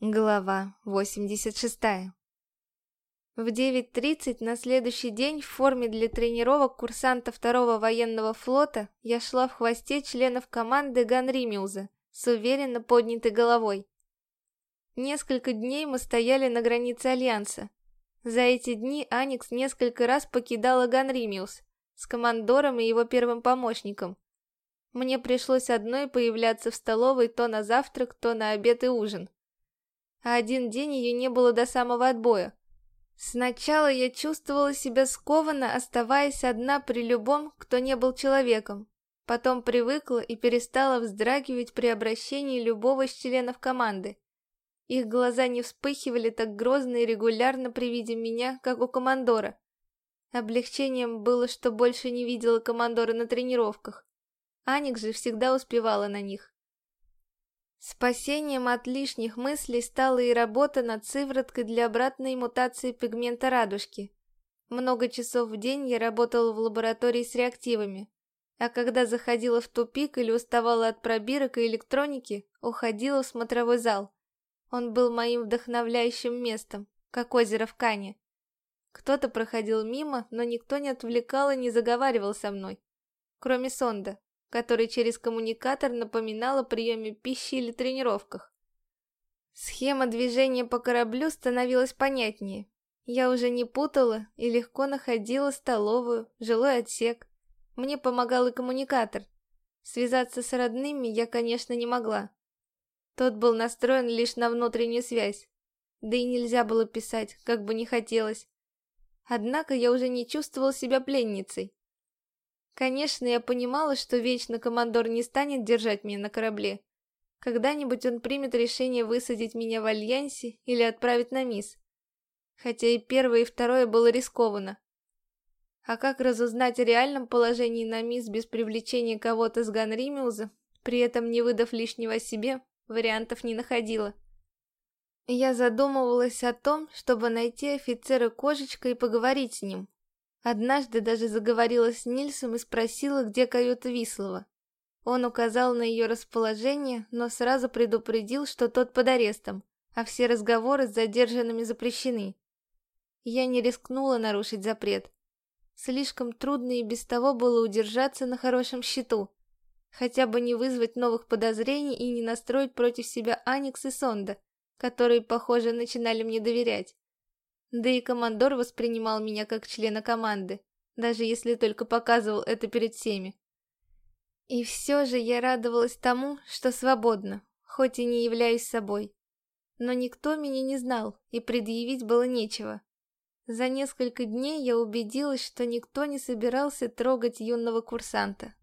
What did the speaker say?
Глава 86 В 9.30 на следующий день в форме для тренировок курсанта второго военного флота я шла в хвосте членов команды Ганримиуза с уверенно поднятой головой. Несколько дней мы стояли на границе Альянса. За эти дни Аникс несколько раз покидала Ганримиус с командором и его первым помощником. Мне пришлось одной появляться в столовой то на завтрак, то на обед и ужин а один день ее не было до самого отбоя. Сначала я чувствовала себя скованно, оставаясь одна при любом, кто не был человеком. Потом привыкла и перестала вздрагивать при обращении любого из членов команды. Их глаза не вспыхивали так грозно и регулярно при виде меня, как у командора. Облегчением было, что больше не видела командора на тренировках. Аник же всегда успевала на них. Спасением от лишних мыслей стала и работа над сывороткой для обратной мутации пигмента радужки. Много часов в день я работала в лаборатории с реактивами, а когда заходила в тупик или уставала от пробирок и электроники, уходила в смотровой зал. Он был моим вдохновляющим местом, как озеро в Кане. Кто-то проходил мимо, но никто не отвлекал и не заговаривал со мной, кроме Сонда который через коммуникатор напоминал о приеме пищи или тренировках. Схема движения по кораблю становилась понятнее. Я уже не путала и легко находила столовую, жилой отсек. Мне помогал и коммуникатор. Связаться с родными я, конечно, не могла. Тот был настроен лишь на внутреннюю связь. Да и нельзя было писать, как бы не хотелось. Однако я уже не чувствовал себя пленницей. Конечно, я понимала, что вечно командор не станет держать меня на корабле. Когда-нибудь он примет решение высадить меня в Альянсе или отправить на мисс. Хотя и первое, и второе было рискованно. А как разузнать о реальном положении на мисс без привлечения кого-то с Ганримиуза, при этом не выдав лишнего себе, вариантов не находила. Я задумывалась о том, чтобы найти офицера Кошечка и поговорить с ним, Однажды даже заговорила с Нильсом и спросила, где каюта Вислова. Он указал на ее расположение, но сразу предупредил, что тот под арестом, а все разговоры с задержанными запрещены. Я не рискнула нарушить запрет. Слишком трудно и без того было удержаться на хорошем счету. Хотя бы не вызвать новых подозрений и не настроить против себя Аникс и Сонда, которые, похоже, начинали мне доверять. Да и командор воспринимал меня как члена команды, даже если только показывал это перед всеми. И все же я радовалась тому, что свободна, хоть и не являюсь собой. Но никто меня не знал, и предъявить было нечего. За несколько дней я убедилась, что никто не собирался трогать юного курсанта.